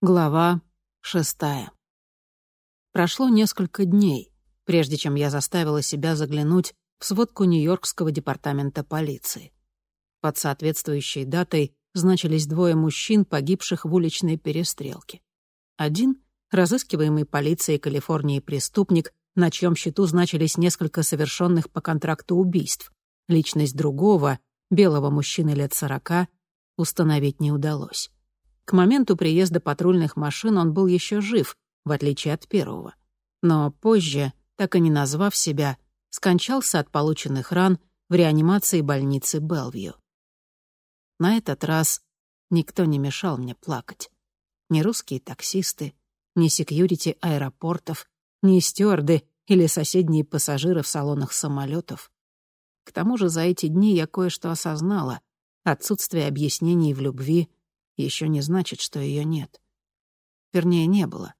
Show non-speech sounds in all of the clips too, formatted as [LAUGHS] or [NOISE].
Глава шестая. Прошло несколько дней, прежде чем я заставила себя заглянуть в сводку Нью-Йоркского департамента полиции. Под соответствующей датой значились двое мужчин, погибших в уличной перестрелке. Один — разыскиваемый полицией Калифорнии преступник, на чьем счету значились несколько совершенных по контракту убийств. Личность другого, белого мужчины лет сорока, установить не удалось. К моменту приезда патрульных машин он был еще жив, в отличие от первого. Но позже, так и не назвав себя, скончался от полученных ран в реанимации больницы Белвью. На этот раз никто не мешал мне плакать. Ни русские таксисты, ни секьюрити аэропортов, ни стюарды или соседние пассажиры в салонах самолетов. К тому же за эти дни я кое-что осознала. Отсутствие объяснений в любви еще не значит, что ее нет. Вернее, не было.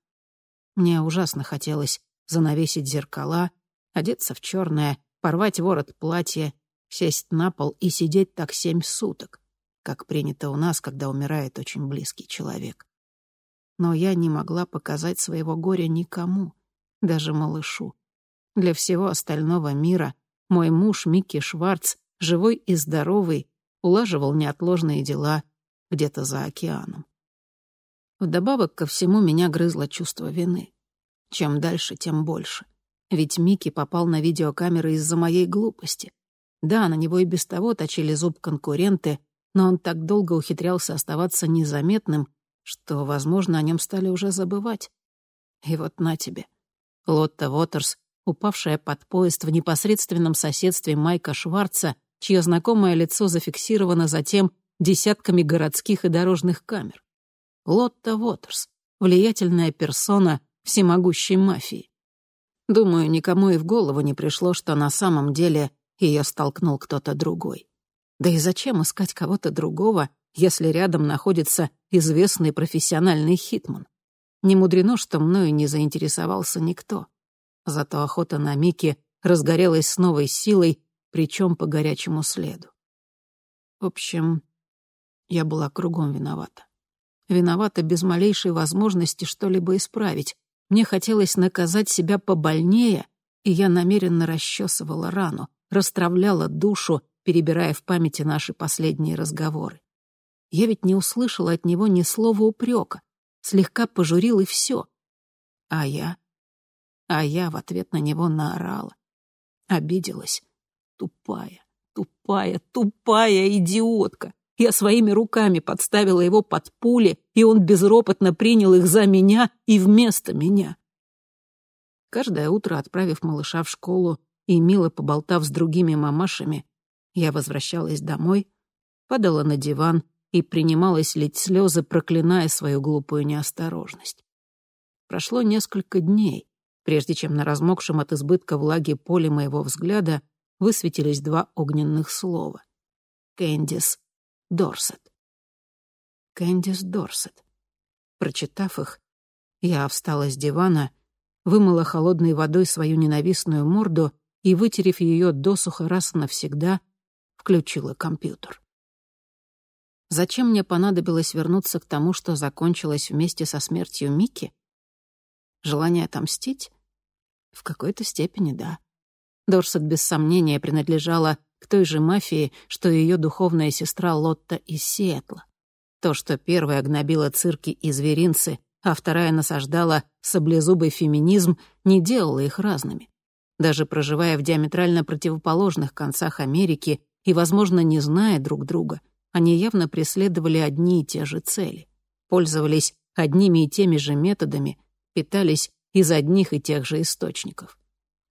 Мне ужасно хотелось занавесить зеркала, одеться в черное, порвать ворот платья, сесть на пол и сидеть так семь суток, как принято у нас, когда умирает очень близкий человек. Но я не могла показать своего горя никому, даже малышу. Для всего остального мира мой муж Микки Шварц, живой и здоровый, улаживал неотложные дела где-то за океаном. Вдобавок ко всему меня грызло чувство вины. Чем дальше, тем больше. Ведь Микки попал на видеокамеры из-за моей глупости. Да, на него и без того точили зуб конкуренты, но он так долго ухитрялся оставаться незаметным, что, возможно, о нем стали уже забывать. И вот на тебе. Лотта Вотерс, упавшая под поезд в непосредственном соседстве Майка Шварца, чье знакомое лицо зафиксировано затем десятками городских и дорожных камер. Лотта Уотерс, влиятельная персона всемогущей мафии. Думаю, никому и в голову не пришло, что на самом деле ее столкнул кто-то другой. Да и зачем искать кого-то другого, если рядом находится известный профессиональный hitman? Не мудрено, что мною не заинтересовался никто. Зато охота на Микки разгорелась с новой силой, причем по горячему следу. В общем, я была кругом виновата. Виновата без малейшей возможности что-либо исправить. Мне хотелось наказать себя побольнее, и я намеренно расчесывала рану, расстравляла душу, перебирая в памяти наши последние разговоры. Я ведь не услышала от него ни слова упрека, слегка пожурил и все. А я... А я в ответ на него наорала. Обиделась. Тупая, тупая, тупая идиотка. Я своими руками подставила его под пули, и он безропотно принял их за меня и вместо меня. Каждое утро, отправив малыша в школу и мило поболтав с другими мамашами, я возвращалась домой, падала на диван и принималась лить слезы, проклиная свою глупую неосторожность. Прошло несколько дней, прежде чем на размокшем от избытка влаги поле моего взгляда высветились два огненных слова. Кэндис Дорсет. Кэндис Дорсет. Прочитав их, я встала с дивана, вымыла холодной водой свою ненавистную морду и, вытерев ее досуха раз навсегда, включила компьютер. Зачем мне понадобилось вернуться к тому, что закончилось вместе со смертью Микки? Желание отомстить? В какой-то степени, да. Дорсет без сомнения принадлежала к той же мафии, что ее духовная сестра Лотта из Сиэтла. То, что первая гнобила цирки и зверинцы, а вторая насаждала саблезубый феминизм, не делало их разными. Даже проживая в диаметрально противоположных концах Америки и, возможно, не зная друг друга, они явно преследовали одни и те же цели, пользовались одними и теми же методами, питались из одних и тех же источников.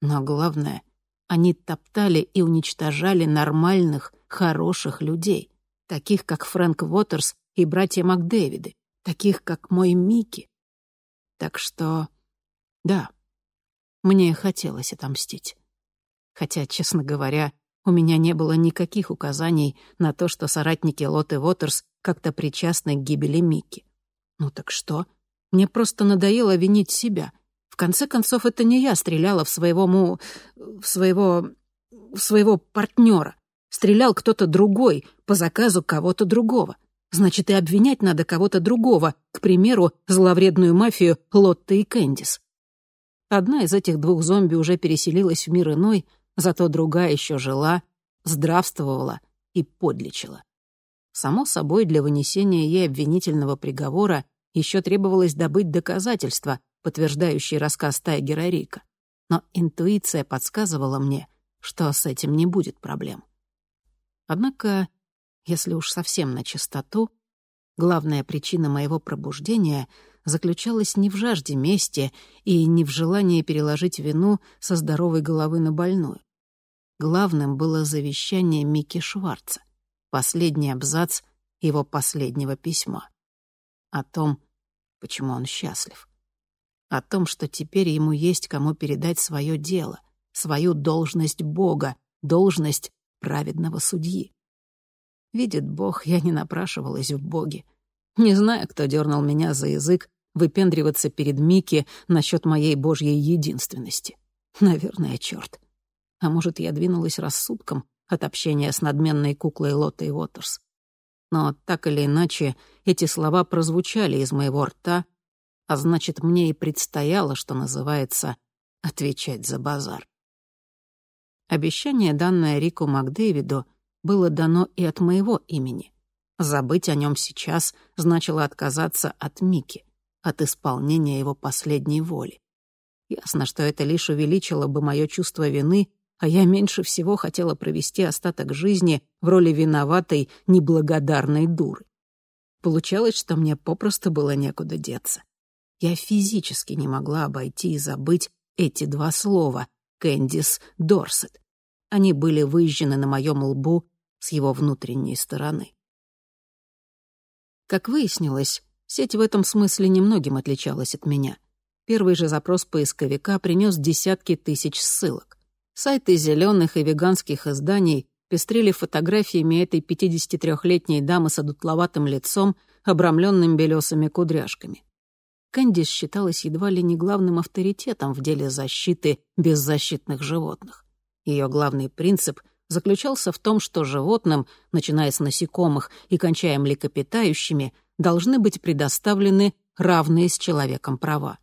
Но главное, они топтали и уничтожали нормальных, хороших людей, таких как Фрэнк Уотерс и братья Макдэвиды, таких как мой Микки. Так что, да, мне хотелось отомстить. Хотя, честно говоря, у меня не было никаких указаний на то, что соратники Лоты Уотерс как-то причастны к гибели Микки. Ну так что? Мне просто надоело винить себя — в конце концов, это не я стреляла в своего му... в своего... в своего партнера. Стрелял кто-то другой, по заказу кого-то другого. Значит, и обвинять надо кого-то другого, к примеру, зловредную мафию Лотта и Кэндис. Одна из этих двух зомби уже переселилась в мир иной, зато другая еще жила, здравствовала и подлечила. Само собой, для вынесения ей обвинительного приговора еще требовалось добыть доказательства, подтверждающие рассказ Тайгера Рика. Но интуиция подсказывала мне, что с этим не будет проблем. Однако, если уж совсем на чистоту, главная причина моего пробуждения заключалась не в жажде мести и не в желании переложить вину со здоровой головы на больную. Главным было завещание Микки Шварца, последний абзац его последнего письма. О том, почему он счастлив. О том, что теперь ему есть кому передать свое дело, свою должность Бога, должность праведного судьи. Видит Бог, я не напрашивалась в Боге. Не знаю, кто дернул меня за язык выпендриваться перед Микки насчет моей божьей единственности. Наверное, черт. А может, я двинулась рассудком от общения с надменной куклой Лоттой Уотерс. Но так или иначе, эти слова прозвучали из моего рта, а значит, мне и предстояло, что называется, отвечать за базар. Обещание, данное Рику Макдэвиду, было дано и от моего имени. Забыть о нем сейчас значило отказаться от Мики, от исполнения его последней воли. Ясно, что это лишь увеличило бы мое чувство вины а я меньше всего хотела провести остаток жизни в роли виноватой, неблагодарной дуры. Получалось, что мне попросту было некуда деться. Я физически не могла обойти и забыть эти два слова «Кэндис Дорсет». Они были выжжены на моем лбу с его внутренней стороны. Как выяснилось, сеть в этом смысле немногим отличалась от меня. Первый же запрос поисковика принес десятки тысяч ссылок. Сайты зеленых и веганских изданий пестрили фотографиями этой 53-летней дамы с одутловатым лицом, обрамленным белесыми кудряшками. Кэндис считалась едва ли не главным авторитетом в деле защиты беззащитных животных. Ее главный принцип заключался в том, что животным, начиная с насекомых и кончая млекопитающими, должны быть предоставлены равные с человеком права.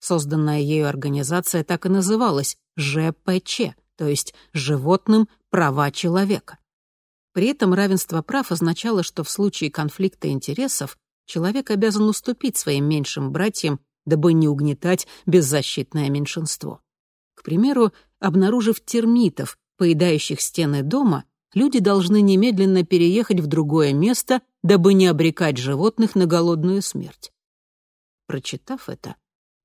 Созданная ею организация так и называлась ЖПЧ, то есть «Животным права человека». При этом равенство прав означало, что в случае конфликта интересов человек обязан уступить своим меньшим братьям, дабы не угнетать беззащитное меньшинство. К примеру, обнаружив термитов, поедающих стены дома, люди должны немедленно переехать в другое место, дабы не обрекать животных на голодную смерть. Прочитав это,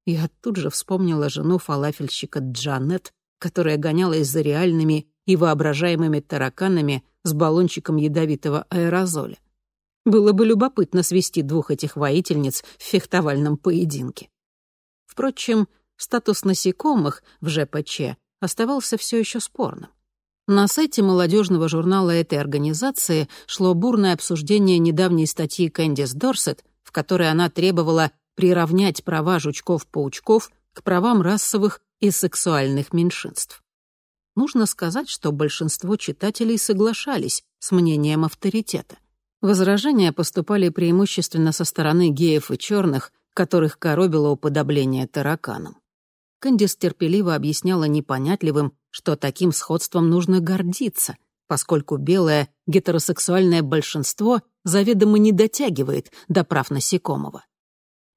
я тут же вспомнила жену фалафельщика Джанет, которая гонялась за реальными и воображаемыми тараканами с баллончиком ядовитого аэрозоля. Было бы любопытно свести двух этих воительниц в фехтовальном поединке. Впрочем, статус насекомых в ЖПЧ оставался все еще спорным. На сайте молодежного журнала этой организации шло бурное обсуждение недавней статьи Кэндис Дорсет, в которой она требовала приравнять права жучков-паучков к правам расовых и сексуальных меньшинств. Нужно сказать, что большинство читателей соглашались с мнением авторитета. Возражения поступали преимущественно со стороны геев и черных, которых коробило уподобление тараканам. Кэндис терпеливо объясняла непонятливым, что таким сходством нужно гордиться, поскольку белое гетеросексуальное большинство заведомо не дотягивает до прав насекомого.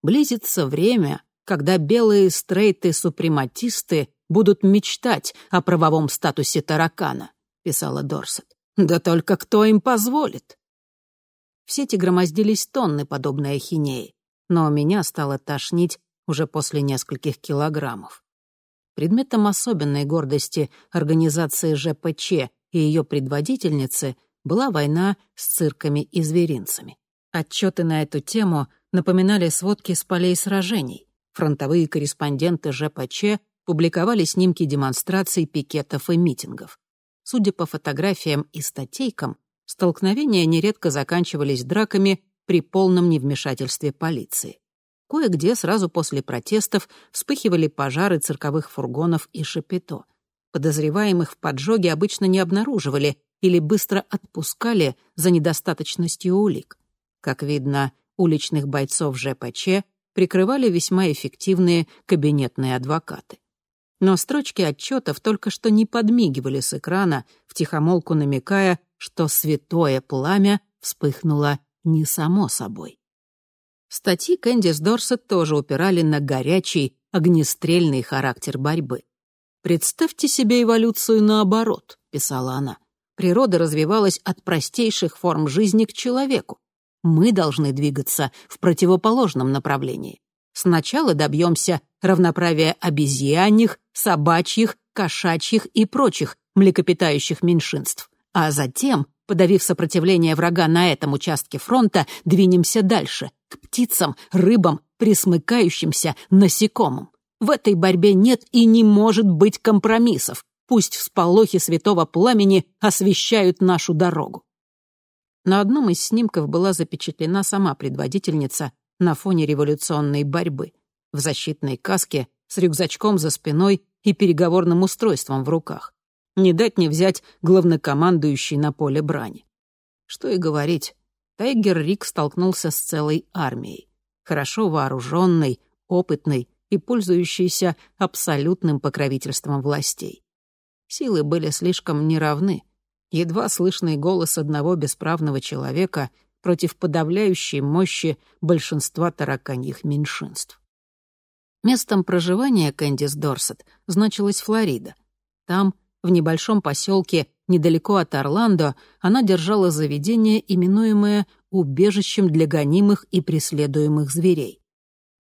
Близится время, когда белые стрейты-супрематисты будут мечтать о правовом статусе таракана», — писала Дорсет. «Да только кто им позволит?» В сети громоздились тонны подобной ахинеи, но меня стало тошнить уже после нескольких килограммов. Предметом особенной гордости организации ЖПЧ и ее предводительницы была война с цирками и зверинцами. Отчеты на эту тему напоминали сводки с полей сражений. Фронтовые корреспонденты ЖПЧ публиковали снимки демонстраций, пикетов и митингов. Судя по фотографиям и статейкам, столкновения нередко заканчивались драками при полном невмешательстве полиции. Кое-где сразу после протестов вспыхивали пожары цирковых фургонов и шапито. Подозреваемых в поджоге обычно не обнаруживали или быстро отпускали за недостаточностью улик. Как видно, уличных бойцов ЖПЧ прикрывали весьма эффективные кабинетные адвокаты. Но строчки отчетов только что не подмигивали с экрана, втихомолку намекая, что святое пламя вспыхнуло не само собой. Статьи Кэндис Дорсет тоже упирали на горячий, огнестрельный характер борьбы. «Представьте себе эволюцию наоборот», — писала она. «Природа развивалась от простейших форм жизни к человеку. Мы должны двигаться в противоположном направлении. Сначала добьемся равноправия обезьяньих, собачьих, кошачьих и прочих млекопитающих меньшинств, а затем, подавив сопротивление врага на этом участке фронта, двинемся дальше, к птицам, рыбам, присмыкающимся насекомым. В этой борьбе нет и не может быть компромиссов. Пусть всполохи святого пламени освещают нашу дорогу. На одном из снимков была запечатлена сама предводительница на фоне революционной борьбы, в защитной каске, с рюкзачком за спиной и переговорным устройством в руках. Не дать не взять главнокомандующий на поле брани. Что и говорить, Тайгер Рик столкнулся с целой армией, хорошо вооруженной, опытной и пользующейся абсолютным покровительством властей. Силы были слишком неравны. Едва слышный голос одного бесправного человека против подавляющей мощи большинства тараканьих меньшинств. Местом проживания Кэндис Дорсет значилась Флорида. Там, в небольшом поселке недалеко от Орландо, она держала заведение, именуемое «убежищем для гонимых и преследуемых зверей».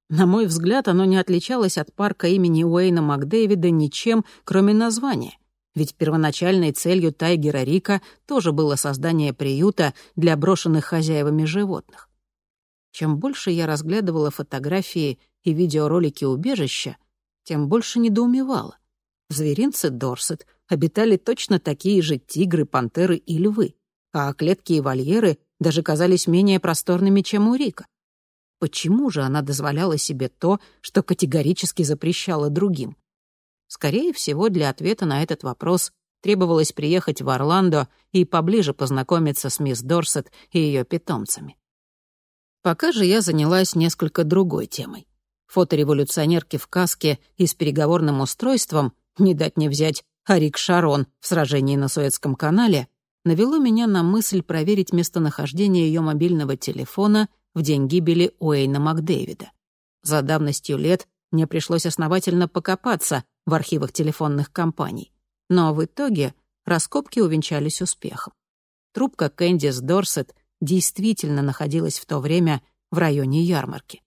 На мой взгляд, оно не отличалось от парка имени Уэйна Макдэвида ничем, кроме названия. Ведь первоначальной целью Тайгера Рика тоже было создание приюта для брошенных хозяевами животных. Чем больше я разглядывала фотографии и видеоролики убежища, тем больше недоумевала. В зверинце Дорсет обитали точно такие же тигры, пантеры и львы, а клетки и вольеры даже казались менее просторными, чем у Рика. Почему же она дозволяла себе то, что категорически запрещала другим? Скорее всего, для ответа на этот вопрос требовалось приехать в Орландо и поближе познакомиться с мисс Дорсет и ее питомцами. Пока же я занялась несколько другой темой. Фотореволюционерки в каске и с переговорным устройством, не дать не взять Арик Шарон в сражении на Суэцком канале, навело меня на мысль проверить местонахождение ее мобильного телефона в день гибели Уэйна Макдэвида. За давностью лет мне пришлось основательно покопаться в архивах телефонных компаний. Но в итоге раскопки увенчались успехом. Трубка Кэндис Дорсет действительно находилась в то время в районе ярмарки.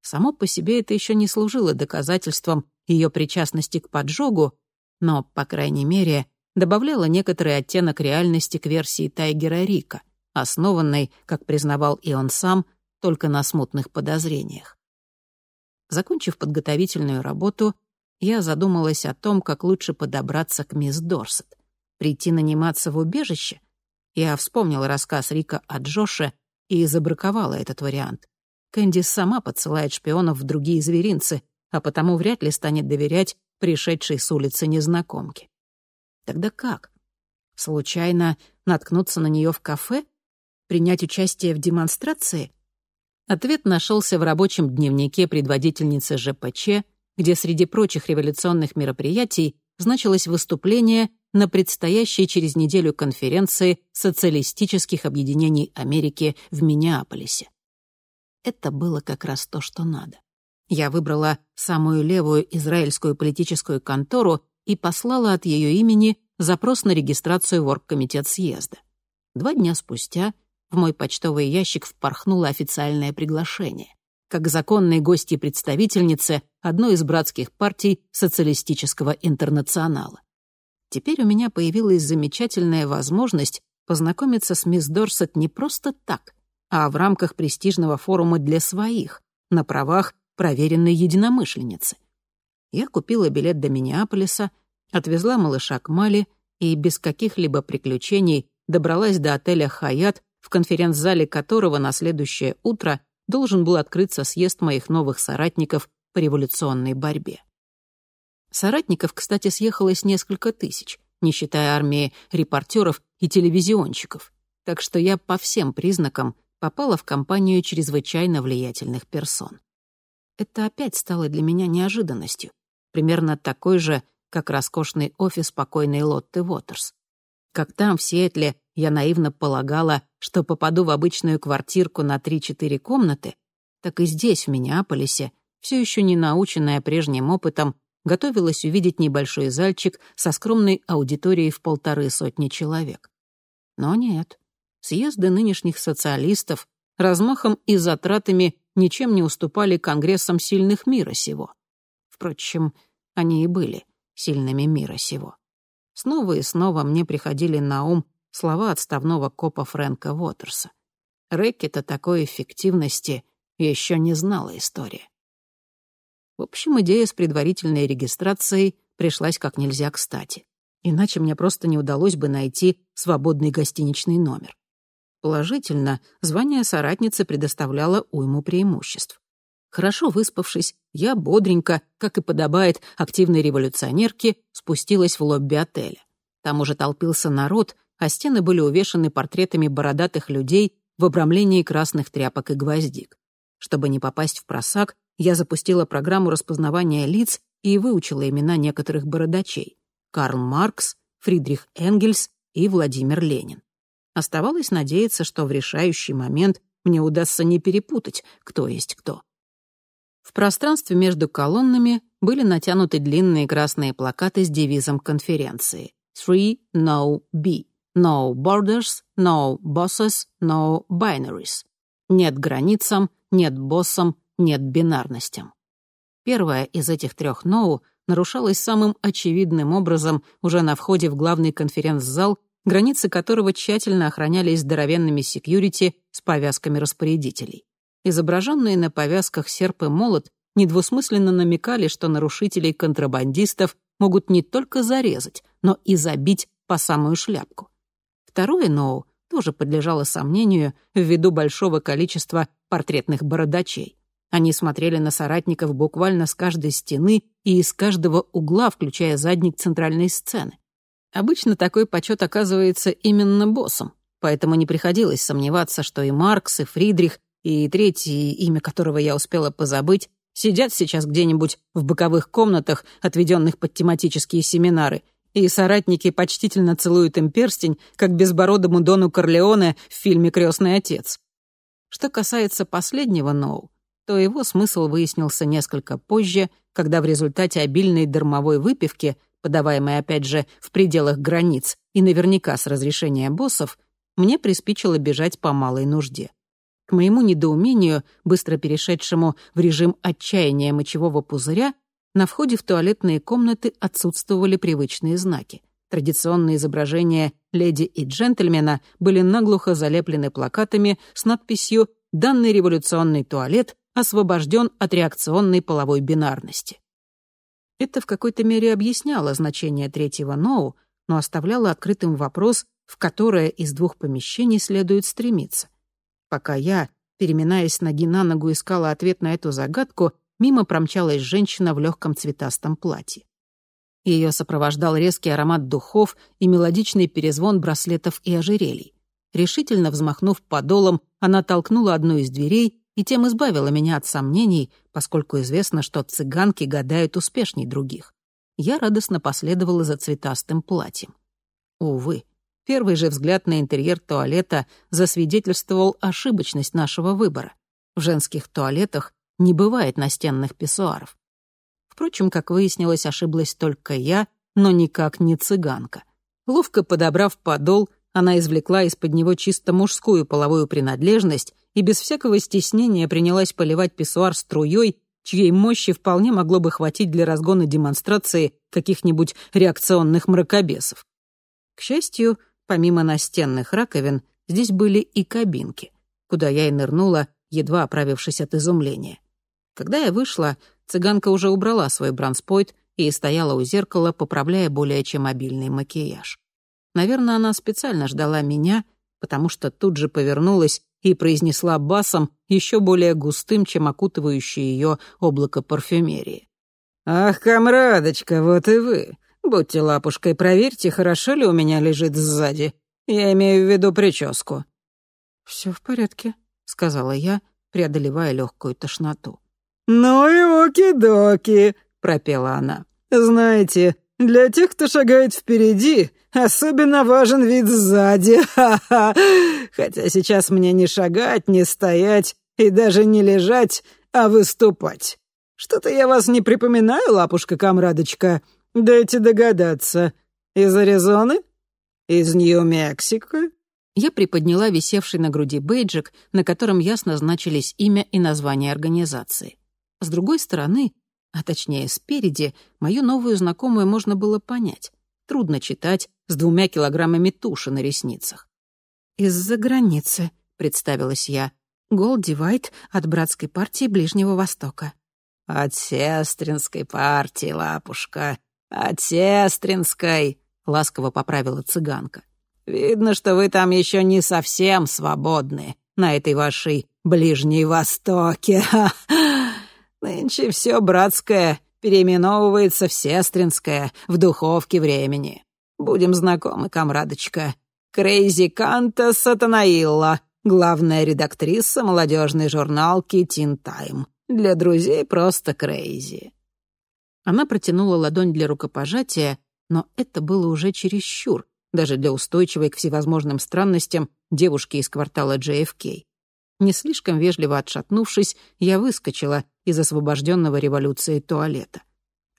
Само по себе это еще не служило доказательством ее причастности к поджогу, но, по крайней мере, добавляло некоторый оттенок реальности к версии Тайгера Рика, основанной, как признавал и он сам, только на смутных подозрениях. Закончив подготовительную работу, я задумалась о том, как лучше подобраться к мисс Дорсет. Прийти наниматься в убежище? Я вспомнила рассказ Рика о Джоше и забраковала этот вариант. Кэнди сама подсылает шпионов в другие зверинцы, а потому вряд ли станет доверять пришедшей с улицы незнакомке. Тогда как? Случайно наткнуться на нее в кафе? Принять участие в демонстрации? Ответ нашелся в рабочем дневнике предводительницы ЖПЧ, где среди прочих революционных мероприятий значилось выступление на предстоящей через неделю конференции социалистических объединений Америки в Миннеаполисе. Это было как раз то, что надо. Я выбрала самую левую израильскую политическую контору и послала от ее имени запрос на регистрацию в оргкомитет съезда. Два дня спустя в мой почтовый ящик впорхнуло официальное приглашение как законной гости представительницы одной из братских партий социалистического интернационала. Теперь у меня появилась замечательная возможность познакомиться с мисс Дорсет не просто так, а в рамках престижного форума для своих, на правах проверенной единомышленницы. Я купила билет до Миннеаполиса, отвезла малыша к Мали и без каких-либо приключений добралась до отеля «Хаят», в конференц-зале которого на следующее утро должен был открыться съезд моих новых соратников по революционной борьбе. Соратников, кстати, съехалось несколько тысяч, не считая армии репортеров и телевизионщиков, так что я по всем признакам попала в компанию чрезвычайно влиятельных персон. Это опять стало для меня неожиданностью, примерно такой же, как роскошный офис покойной Лотты Уотерс. Как там, в Сиэтле, я наивно полагала, что попаду в обычную квартирку на 3-4 комнаты, так и здесь, в Миннеаполисе, все еще не наученная прежним опытом, готовилась увидеть небольшой зальчик со скромной аудиторией в полторы сотни человек. Но нет. Съезды нынешних социалистов размахом и затратами ничем не уступали конгрессам сильных мира сего. Впрочем, они и были сильными мира сего. Снова и снова мне приходили на ум слова отставного копа Фрэнка Уотерса. Рэкета такой эффективности еще не знала история. В общем, идея с предварительной регистрацией пришлась как нельзя кстати. Иначе мне просто не удалось бы найти свободный гостиничный номер. Положительно, звание соратницы предоставляло уйму преимуществ. Хорошо выспавшись, я бодренько, как и подобает активной революционерке, спустилась в лобби отеля. Там уже толпился народ, а стены были увешаны портретами бородатых людей в обрамлении красных тряпок и гвоздик. Чтобы не попасть в просак, я запустила программу распознавания лиц и выучила имена некоторых бородачей. Карл Маркс, Фридрих Энгельс и Владимир Ленин. Оставалось надеяться, что в решающий момент мне удастся не перепутать, кто есть кто. В пространстве между колоннами были натянуты длинные красные плакаты с девизом конференции «Three No B» «No Borders», «No Bosses», «No Binaries» «Нет границам», «Нет боссам», нет бинарностям. Первая из этих трех «ноу» нарушалась самым очевидным образом уже на входе в главный конференц-зал, границы которого тщательно охранялись здоровенными секьюрити с повязками распорядителей. Изображенные на повязках серп и молот недвусмысленно намекали, что нарушителей контрабандистов могут не только зарезать, но и забить по самую шляпку. Второе «ноу» тоже подлежало сомнению ввиду большого количества портретных бородачей. Они смотрели на соратников буквально с каждой стены и из каждого угла, включая задник центральной сцены. Обычно такой почет оказывается именно боссом, поэтому не приходилось сомневаться, что и Маркс, и Фридрих, и третий, имя которого я успела позабыть, сидят сейчас где-нибудь в боковых комнатах, отведенных под тематические семинары, и соратники почтительно целуют им перстень, как безбородому Дону Корлеоне в фильме «Крестный отец». Что касается последнего Ноу, то его смысл выяснился несколько позже, когда в результате обильной дармовой выпивки, подаваемой опять же в пределах границ и наверняка с разрешения боссов, мне приспичило бежать по малой нужде. К моему недоумению, быстро перешедшему в режим отчаяния мочевого пузыря, на входе в туалетные комнаты отсутствовали привычные знаки. Традиционные изображения леди и джентльмена были наглухо залеплены плакатами с надписью «Данный революционный туалет освобожден от реакционной половой бинарности. Это в какой-то мере объясняло значение третьего «ноу», но оставляло открытым вопрос, в которое из двух помещений следует стремиться. Пока я, переминаясь ноги на ногу, искала ответ на эту загадку, мимо промчалась женщина в легком цветастом платье. Ее сопровождал резкий аромат духов и мелодичный перезвон браслетов и ожерелий. Решительно взмахнув подолом, она толкнула одну из дверей и тем избавила меня от сомнений, поскольку известно, что цыганки гадают успешней других. Я радостно последовала за цветастым платьем. Увы, первый же взгляд на интерьер туалета засвидетельствовал ошибочность нашего выбора. В женских туалетах не бывает настенных писсуаров. Впрочем, как выяснилось, ошиблась только я, но никак не цыганка. Ловко подобрав подол, она извлекла из-под него чисто мужскую половую принадлежность и без всякого стеснения принялась поливать писсуар струей, чьей мощи вполне могло бы хватить для разгона демонстрации каких-нибудь реакционных мракобесов. К счастью, помимо настенных раковин, здесь были и кабинки, куда я и нырнула, едва оправившись от изумления. Когда я вышла, цыганка уже убрала свой бранспойт и стояла у зеркала, поправляя более чем обильный макияж. Наверное, она специально ждала меня, потому что тут же повернулась и произнесла басом, еще более густым, чем окутывающее ее облако парфюмерии. «Ах, комрадочка, вот и вы. Будьте лапушкой, проверьте, хорошо ли у меня лежит сзади. Я имею в виду прическу». «Все в порядке», сказала я, преодолевая легкую тошноту. «Ну и оки-доки», — пропела она. «Знаете, для тех, кто шагает впереди, особенно важен вид сзади. [LAUGHS] Ха-ха. Хотя сейчас мне не шагать, не стоять и даже не лежать, а выступать. Что-то я вас не припоминаю, лапушка-комрадочка? Дайте догадаться. Из Аризоны? Из Нью-Мексико?» Я приподняла висевший на груди бейджик, на котором ясно значились имя и название организации. С другой стороны, а точнее спереди, мою новую знакомую можно было понять. Трудно читать с двумя килограммами туши на ресницах. «Из-за границы», — представилась я. «Голди Вайт от братской партии Ближнего Востока». «От сестринской партии, лапушка, от сестринской», — ласково поправила цыганка. «Видно, что вы там еще не совсем свободны на этой вашей Ближней Востоке. [LAUGHS] Нынче все братское переименовывается в сестринское, в духовке времени. Будем знакомы, комрадочка. Крейзи Канта Сатанаилла, главная редактриса молодежной журналки «Teen Time». Для друзей просто Крейзи». Она протянула ладонь для рукопожатия, но это было уже чересчур, даже для устойчивой к всевозможным странностям девушки из квартала JFK. Не слишком вежливо отшатнувшись, я выскочила из освобожденного революцией туалета.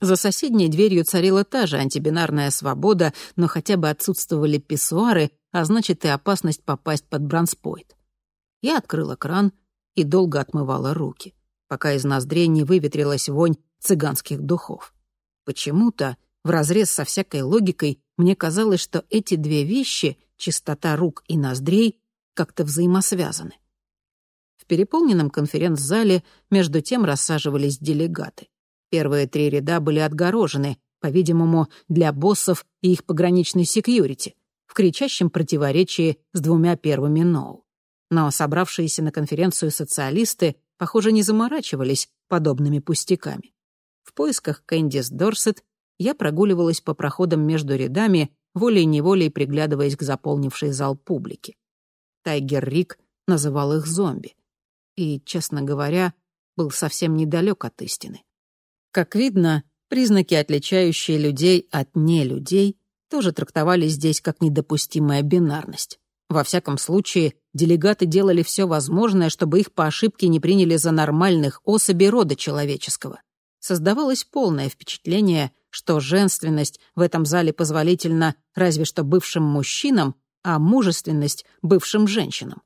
За соседней дверью царила та же антибинарная свобода, но хотя бы отсутствовали писсуары, а значит и опасность попасть под бронспойт. Я открыла кран и долго отмывала руки, пока из ноздрей не выветрилась вонь цыганских духов. Почему-то, вразрез со всякой логикой, мне казалось, что эти две вещи, чистота рук и ноздрей, как-то взаимосвязаны переполненном конференц-зале между тем рассаживались делегаты. Первые три ряда были отгорожены, по-видимому, для боссов и их пограничной секьюрити, в кричащем противоречии с двумя первыми «ноу». Но собравшиеся на конференцию социалисты, похоже, не заморачивались подобными пустяками. В поисках Кэндис Дорсет я прогуливалась по проходам между рядами, волей-неволей приглядываясь к заполнившей зал публике. Тайгер Рик называл их зомби и, честно говоря, был совсем недалек от истины. Как видно, признаки, отличающие людей от нелюдей, тоже трактовались здесь как недопустимая бинарность. Во всяком случае, делегаты делали все возможное, чтобы их по ошибке не приняли за нормальных особей рода человеческого. Создавалось полное впечатление, что женственность в этом зале позволительна разве что бывшим мужчинам, а мужественность — бывшим женщинам.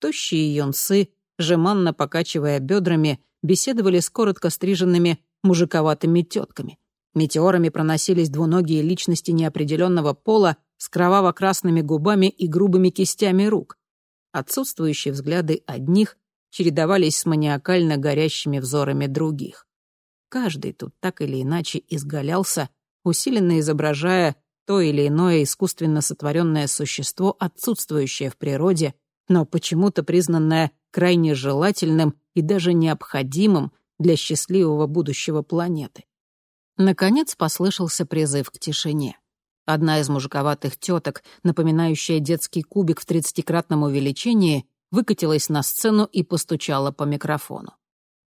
Тощие юнцы жеманно покачивая бедрами, беседовали с коротко стриженными мужиковатыми тетками. Метеорами проносились двуногие личности неопределенного пола с кроваво-красными губами и грубыми кистями рук. Отсутствующие взгляды одних чередовались с маниакально горящими взорами других. Каждый тут так или иначе изгалялся, усиленно изображая то или иное искусственно сотворенное существо, отсутствующее в природе, но почему-то признанное крайне желательным и даже необходимым для счастливого будущего планеты. Наконец послышался призыв к тишине. Одна из мужиковатых теток, напоминающая детский кубик в тридцатикратном увеличении, выкатилась на сцену и постучала по микрофону.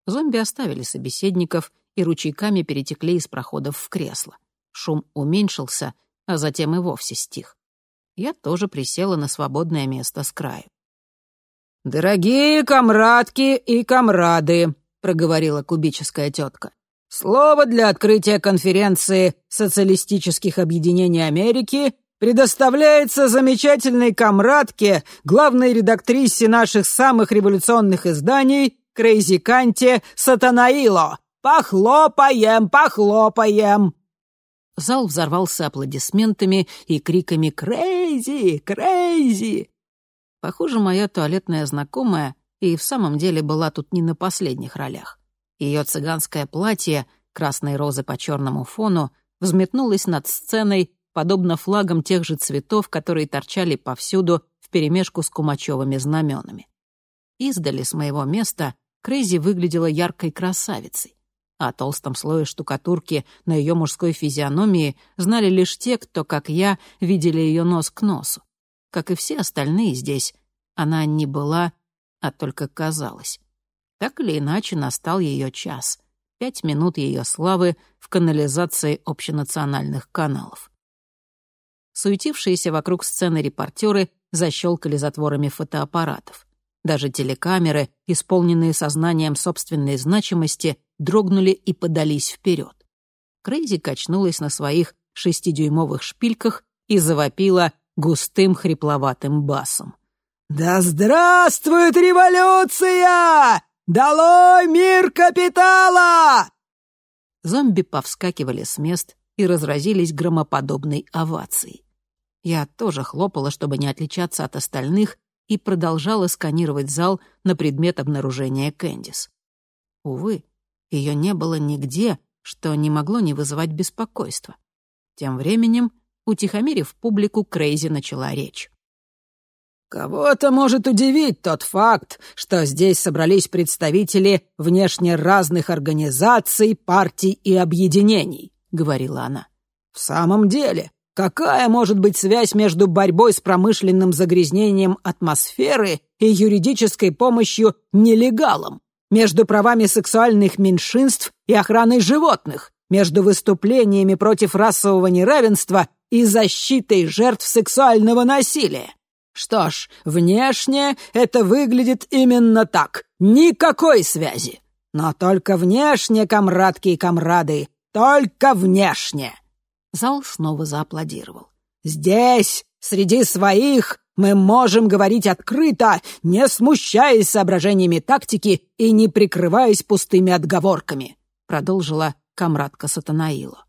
Зомби оставили собеседников и ручейками перетекли из проходов в кресло. Шум уменьшился, а затем и вовсе стих. Я тоже присела на свободное место с краю. «Дорогие комрадки и комрады», — проговорила кубическая тетка. «Слово для открытия конференции социалистических объединений Америки предоставляется замечательной комрадке, главной редактрисе наших самых революционных изданий, Крейзи Канте Сатанаило. Похлопаем, похлопаем!» Зал взорвался аплодисментами и криками «Крейзи! Крейзи!». Похоже, моя туалетная знакомая и в самом деле была тут не на последних ролях. Ее цыганское платье, красной розы по черному фону, взметнулось над сценой, подобно флагам тех же цветов, которые торчали повсюду вперемешку с кумачевыми знаменами. Издали с моего места Крейзи выглядела яркой красавицей. О толстом слое штукатурки на ее мужской физиономии знали лишь те, кто, как я, видели ее нос к носу. Как и все остальные здесь, она не была А только казалось. Так или иначе настал ее час. Пять минут ее славы в канализации общенациональных каналов. Суетившиеся вокруг сцены репортеры защелкали затворами фотоаппаратов. Даже телекамеры, исполненные сознанием собственной значимости, дрогнули и подались вперед. Крейзи качнулась на своих шестидюймовых шпильках и завопила густым хрипловатым басом. «Да здравствует революция! Долой мир капитала!» Зомби повскакивали с мест и разразились громоподобной овацией. Я тоже хлопала, чтобы не отличаться от остальных, и продолжала сканировать зал на предмет обнаружения Кэндис. Увы, ее не было нигде, что не могло не вызывать беспокойства. Тем временем, утихомирив публику, Крейзи начала речь. «Кого-то может удивить тот факт, что здесь собрались представители внешне разных организаций, партий и объединений», — говорила она. «В самом деле, какая может быть связь между борьбой с промышленным загрязнением атмосферы и юридической помощью нелегалам, между правами сексуальных меньшинств и охраной животных, между выступлениями против расового неравенства и защитой жертв сексуального насилия. Что ж, внешне это выглядит именно так. Никакой связи. Но только внешне, комрадки и комрады, только внешне. Зал снова зааплодировал. Здесь, среди своих, мы можем говорить открыто, не смущаясь соображениями тактики и не прикрываясь пустыми отговорками, продолжила комрадка Сатанаила.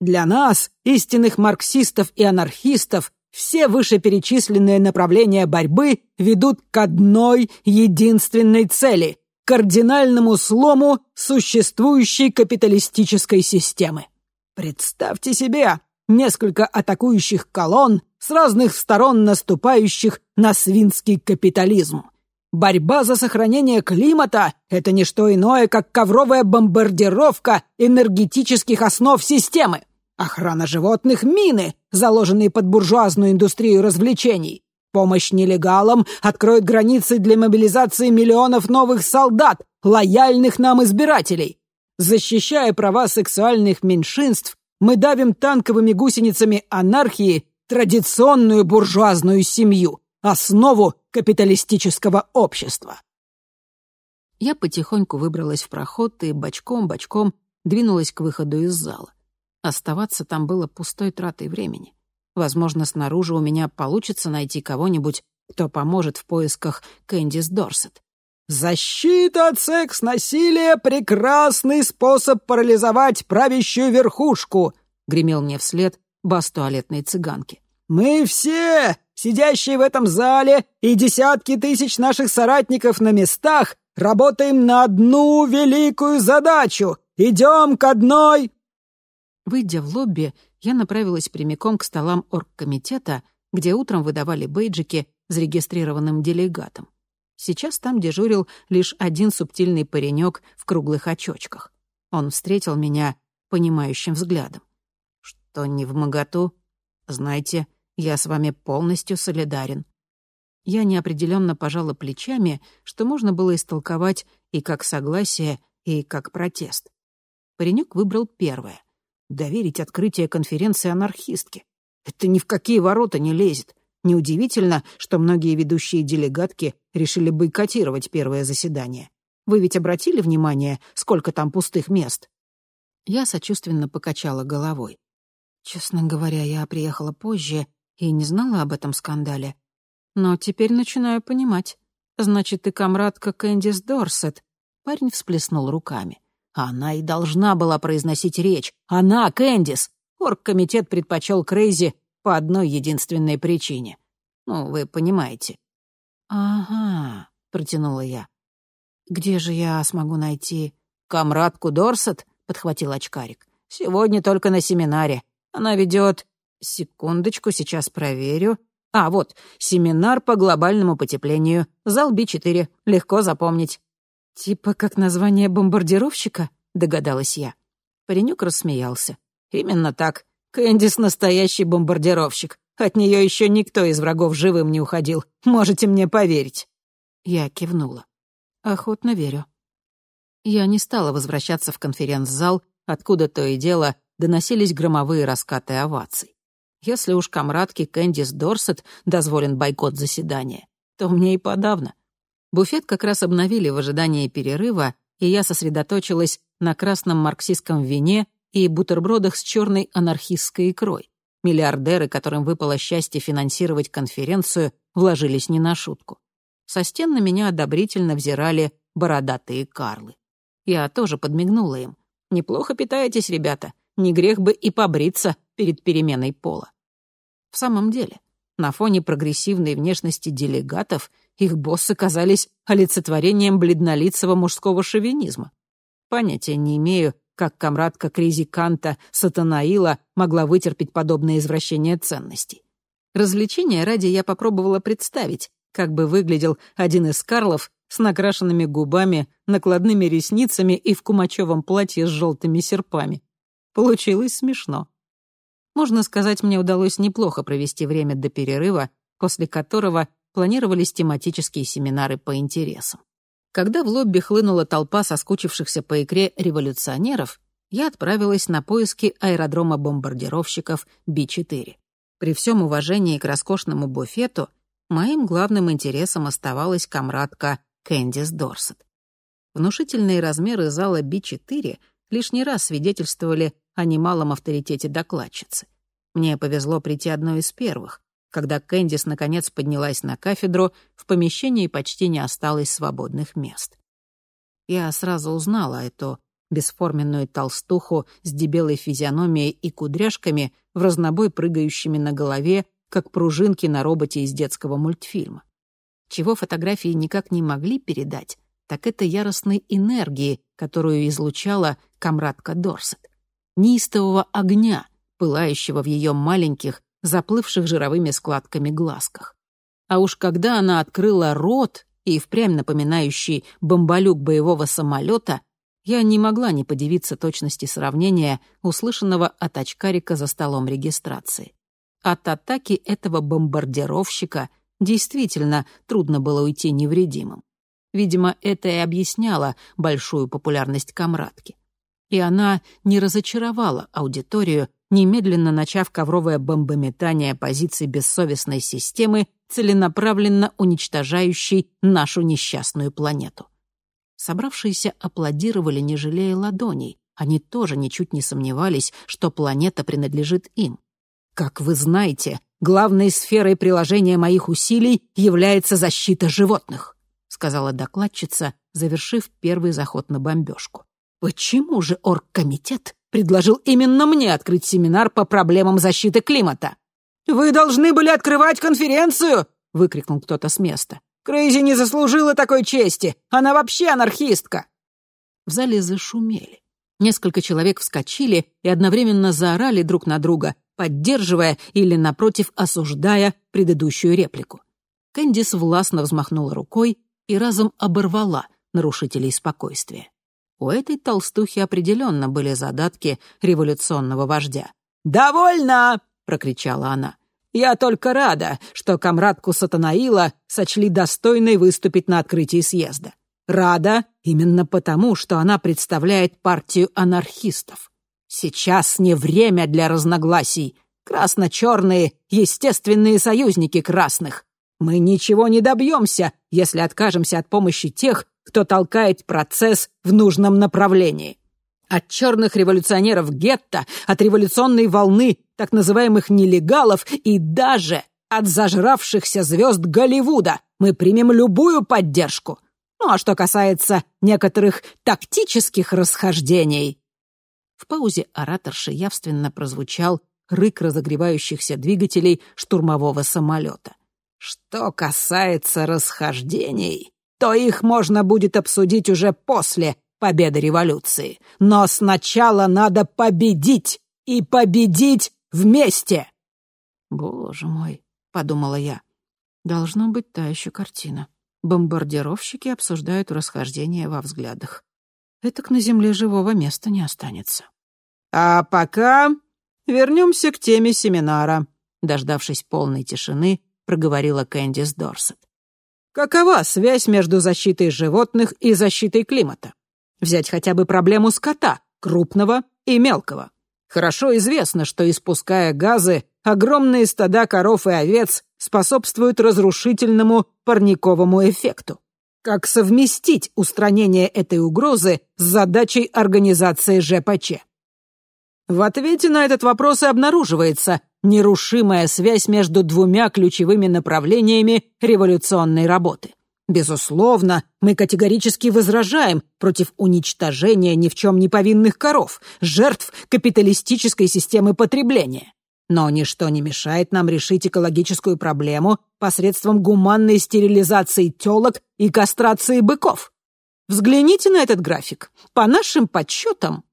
Для нас, истинных марксистов и анархистов, все вышеперечисленные направления борьбы ведут к одной единственной цели — кардинальному слому существующей капиталистической системы. Представьте себе несколько атакующих колонн с разных сторон наступающих на свинский капитализм. Борьба за сохранение климата — это не что иное, как ковровая бомбардировка энергетических основ системы. Охрана животных — мины, заложенные под буржуазную индустрию развлечений. Помощь нелегалам откроет границы для мобилизации миллионов новых солдат, лояльных нам избирателей. Защищая права сексуальных меньшинств, мы давим танковыми гусеницами анархии традиционную буржуазную семью, основу капиталистического общества. Я потихоньку выбралась в проход и бочком-бочком двинулась к выходу из зала. Оставаться там было пустой тратой времени. Возможно, снаружи у меня получится найти кого-нибудь, кто поможет в поисках Кэндис Дорсет. «Защита от секс-насилия — прекрасный способ парализовать правящую верхушку!» — гремел мне вслед бас туалетной цыганки. «Мы все, сидящие в этом зале, и десятки тысяч наших соратников на местах, работаем на одну великую задачу. Идем к одной...» Выйдя в лобби, я направилась прямиком к столам оргкомитета, где утром выдавали бейджики зарегистрированным делегатам. Сейчас там дежурил лишь один субтильный паренек в круглых очочках. Он встретил меня понимающим взглядом. «Что не в моготу? Знаете, я с вами полностью солидарен». Я неопределенно пожала плечами, что можно было истолковать и как согласие, и как протест. Паренек выбрал первое доверить открытие конференции анархистке. Это ни в какие ворота не лезет. Неудивительно, что многие ведущие делегатки решили бойкотировать первое заседание. Вы ведь обратили внимание, сколько там пустых мест? Я сочувственно покачала головой. Честно говоря, я приехала позже и не знала об этом скандале. Но теперь начинаю понимать. Значит, ты комрадка Кэндис Дорсет. Парень всплеснул руками. Она и должна была произносить речь. Она, Кэндис. Оргкомитет предпочел Крейзи по одной единственной причине. Ну, вы понимаете. «Ага», — протянула я. «Где же я смогу найти...» «Камрадку Дорсет?» — подхватил очкарик. «Сегодня только на семинаре. Она ведет...» «Секундочку, сейчас проверю. А, вот, семинар по глобальному потеплению. Зал Би-4. Легко запомнить. «Типа как название бомбардировщика?» — догадалась я. Паренек рассмеялся. «Именно так. Кэндис — настоящий бомбардировщик. От нее еще никто из врагов живым не уходил. Можете мне поверить». Я кивнула. Охотно верю. Я не стала возвращаться в конференц-зал, откуда то и дело доносились громовые раскаты оваций. Если уж комрадке Кэндис Дорсет дозволен бойкот заседания, то мне и подавно. Буфет как раз обновили в ожидании перерыва, и я сосредоточилась на красном марксистском вине и бутербродах с черной анархистской икрой. Миллиардеры, которым выпало счастье финансировать конференцию, вложились не на шутку. Со стен на меня одобрительно взирали бородатые карлы. Я тоже подмигнула им. «Неплохо питаетесь, ребята. Не грех бы и побриться перед переменой пола». В самом деле, на фоне прогрессивной внешности делегатов их боссы казались олицетворением бледнолицего мужского шовинизма. Понятия не имею, как комрадка Кризи Канта Сатанаила могла вытерпеть подобное извращение ценностей. Развлечения ради я попробовала представить, как бы выглядел один из Карлов с накрашенными губами, накладными ресницами и в кумачевом платье с желтыми серпами. Получилось смешно. Можно сказать, мне удалось неплохо провести время до перерыва, после которого планировались тематические семинары по интересам. Когда в лобби хлынула толпа соскучившихся по икре революционеров, я отправилась на поиски аэродрома бомбардировщиков Би-4. При всем уважении к роскошному буфету моим главным интересом оставалась комрадка Кэндис Дорсет. Внушительные размеры зала Би-4 лишний раз свидетельствовали о немалом авторитете докладчицы. Мне повезло прийти одной из первых. Когда Кэндис наконец поднялась на кафедру, в помещении почти не осталось свободных мест. Я сразу узнала эту бесформенную толстуху с дебелой физиономией и кудряшками, в разнобой прыгающими на голове, как пружинки на роботе из детского мультфильма. Чего фотографии никак не могли передать, так это яростной энергии, которую излучала комрадка Дорсет. Неистового огня, пылающего в ее маленьких, заплывших жировыми складками глазках. А уж когда она открыла рот, и впрямь напоминающий бомболюк боевого самолета, я не могла не подивиться точности сравнения, услышанного от очкарика за столом регистрации. От атаки этого бомбардировщика действительно трудно было уйти невредимым. Видимо, это и объясняло большую популярность комрадки. И она не разочаровала аудиторию, немедленно начав ковровое бомбометание позиций бессовестной системы, целенаправленно уничтожающей нашу несчастную планету. Собравшиеся аплодировали, не жалея ладоней. Они тоже ничуть не сомневались, что планета принадлежит им. Как вы знаете, главной сферой приложения моих усилий является защита животных, сказала докладчица, завершив первый заход на бомбежку. Почему же оргкомитет предложил именно мне открыть семинар по проблемам защиты климата. «Вы должны были открывать конференцию!» — выкрикнул кто-то с места. «Крейзи не заслужила такой чести! Она вообще анархистка!» В зале зашумели. Несколько человек вскочили и одновременно заорали друг на друга, поддерживая или, напротив, осуждая предыдущую реплику. Кэндис властно взмахнула рукой и разом оборвала нарушителей спокойствия. У этой толстухи определенно были задатки революционного вождя. «Довольно!» — прокричала она. «Я только рада, что комрадку Сатанаила сочли достойной выступить на открытии съезда. Рада именно потому, что она представляет партию анархистов. Сейчас не время для разногласий. Красно-черные — естественные союзники красных. Мы ничего не добьемся, если откажемся от помощи тех, кто толкает процесс в нужном направлении. От черных революционеров гетто, от революционной волны так называемых нелегалов и даже от зажравшихся звезд Голливуда мы примем любую поддержку. Ну а что касается некоторых тактических расхождений... В паузе ораторши явственно прозвучал рык разогревающихся двигателей штурмового самолета. Что касается расхождений, то их можно будет обсудить уже после победы революции. Но сначала надо победить, и победить вместе!» «Боже мой», — подумала я, — «должно быть та еще картина. Бомбардировщики обсуждают расхождение во взглядах. Этак на земле живого места не останется». «А пока вернемся к теме семинара», — дождавшись полной тишины, проговорила Кэндис Дорсет. Какова связь между защитой животных и защитой климата? Взять хотя бы проблему скота, крупного и мелкого. Хорошо известно, что, испуская газы, огромные стада коров и овец способствуют разрушительному парниковому эффекту. Как совместить устранение этой угрозы с задачей организации ЖПЧ? В ответе на этот вопрос и обнаруживается нерушимая связь между двумя ключевыми направлениями революционной работы. Безусловно, мы категорически возражаем против уничтожения ни в чем не повинных коров, жертв капиталистической системы потребления. Но ничто не мешает нам решить экологическую проблему посредством гуманной стерилизации телок и кастрации быков. Взгляните на этот график. По нашим подсчетам...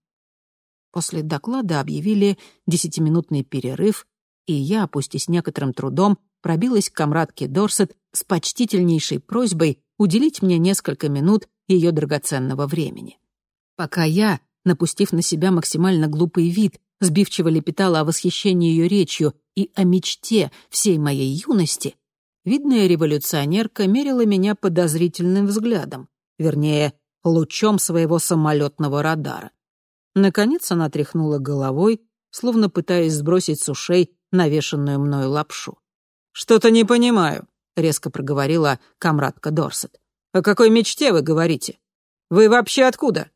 После доклада объявили десятиминутный перерыв, и я, пусть и с некоторым трудом, пробилась к комрадке Дорсет с почтительнейшей просьбой уделить мне несколько минут ее драгоценного времени. Пока я, напустив на себя максимально глупый вид, сбивчиво лепетала о восхищении ее речью и о мечте всей моей юности, видная революционерка мерила меня подозрительным взглядом, вернее, лучом своего самолетного радара. Наконец она тряхнула головой, словно пытаясь сбросить с ушей навешанную мною лапшу. «Что-то не понимаю», — резко проговорила комрадка Дорсет. «О какой мечте вы говорите? Вы вообще откуда?»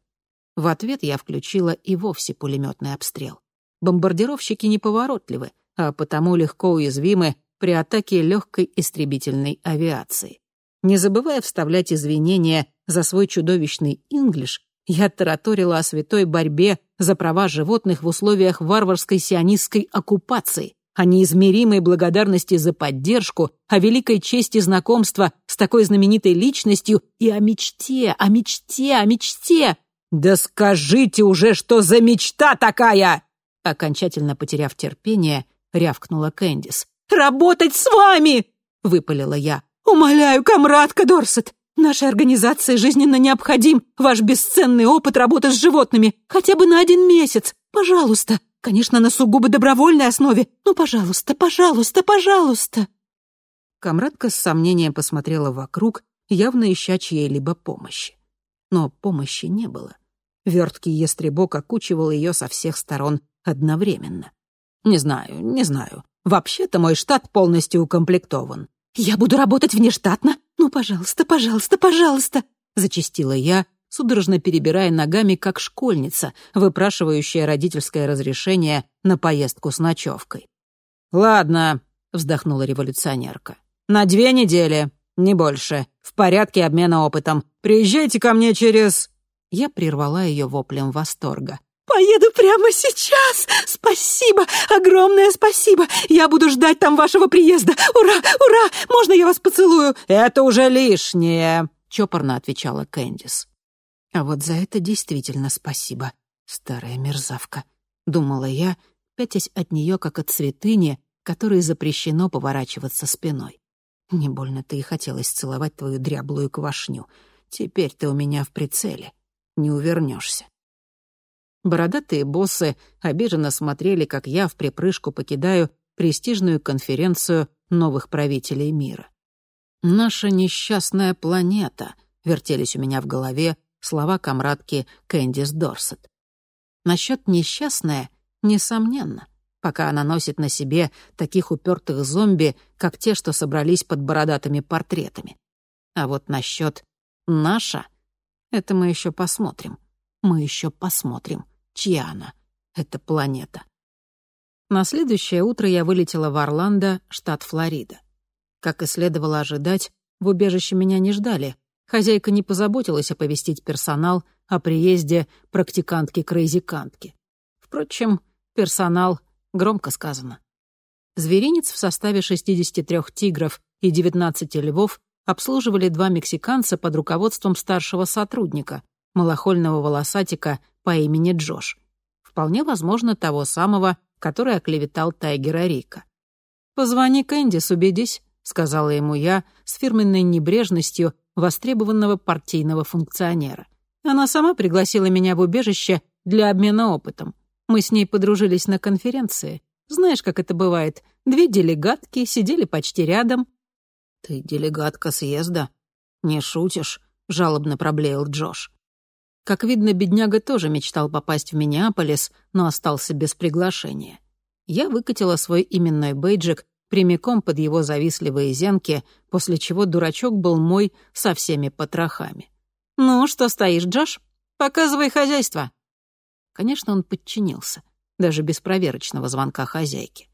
В ответ я включила и вовсе пулеметный обстрел. Бомбардировщики неповоротливы, а потому легко уязвимы при атаке легкой истребительной авиации. Не забывая вставлять извинения за свой чудовищный инглиш, я тараторила о святой борьбе за права животных в условиях варварской сионистской оккупации, о неизмеримой благодарности за поддержку, о великой чести знакомства с такой знаменитой личностью и о мечте, о мечте, о мечте. «Да скажите уже, что за мечта такая!» Окончательно потеряв терпение, рявкнула Кэндис. «Работать с вами!» — выпалила я. «Умоляю, комрадка Дорсет, нашей организации жизненно необходим ваш бесценный опыт работы с животными, хотя бы на один месяц. Пожалуйста, конечно, на сугубо добровольной основе, но пожалуйста, пожалуйста, пожалуйста!» Комрадка с сомнением посмотрела вокруг, явно ища чьей-либо помощи. Но помощи не было. Верткий ястребок окучивал ее со всех сторон одновременно. «Не знаю, не знаю. Вообще-то мой штат полностью укомплектован». «Я буду работать внештатно? Ну, пожалуйста, пожалуйста, пожалуйста!» — зачастила я, судорожно перебирая ногами, как школьница, выпрашивающая родительское разрешение на поездку с ночевкой. «Ладно», — вздохнула революционерка. «На две недели, не больше, в порядке обмена опытом. Приезжайте ко мне через...» Я прервала ее воплем восторга. «Поеду прямо сейчас! Спасибо! Огромное спасибо! Я буду ждать там вашего приезда! Ура! Ура! Можно я вас поцелую?» «Это уже лишнее!» — чопорно отвечала Кэндис. «А вот за это действительно спасибо, старая мерзавка», — думала я, пятясь от нее, как от святыни, которой запрещено поворачиваться спиной. Не больно-то и хотелось целовать твою дряблую квашню. Теперь ты у меня в прицеле. Не увернешься. Бородатые боссы обиженно смотрели, как я в припрыжку покидаю престижную конференцию новых правителей мира. «Наша несчастная планета», — вертелись у меня в голове слова комрадки Кэндис Дорсет. Насчет «несчастная» — несомненно, пока она носит на себе таких упертых зомби, как те, что собрались под бородатыми портретами. А вот насчет «наша» — это мы еще посмотрим. Мы еще посмотрим чья она, эта планета. На следующее утро я вылетела в Орландо, штат Флорида. Как и следовало ожидать, в убежище меня не ждали. Хозяйка не позаботилась оповестить персонал о приезде практикантки-крейзикантки. Впрочем, персонал громко сказано. Зверинец в составе 63 тигров и 19 львов обслуживали два мексиканца под руководством старшего сотрудника, малохольного волосатика по имени Джош. Вполне возможно, того самого, который оклеветал Тайгера Рика. «Позвони Кэндис, убедись», — сказала ему я с фирменной небрежностью востребованного партийного функционера. Она сама пригласила меня в убежище для обмена опытом. Мы с ней подружились на конференции. Знаешь, как это бывает. Две делегатки сидели почти рядом. «Ты делегатка съезда? Не шутишь?» — жалобно проблеял Джош. Как видно, бедняга тоже мечтал попасть в Миннеаполис, но остался без приглашения. Я выкатила свой именной бейджик прямиком под его завистливые зенки, после чего дурачок был мой со всеми потрохами. «Ну, что стоишь, Джош? Показывай хозяйство!» Конечно, он подчинился, даже без проверочного звонка хозяйки.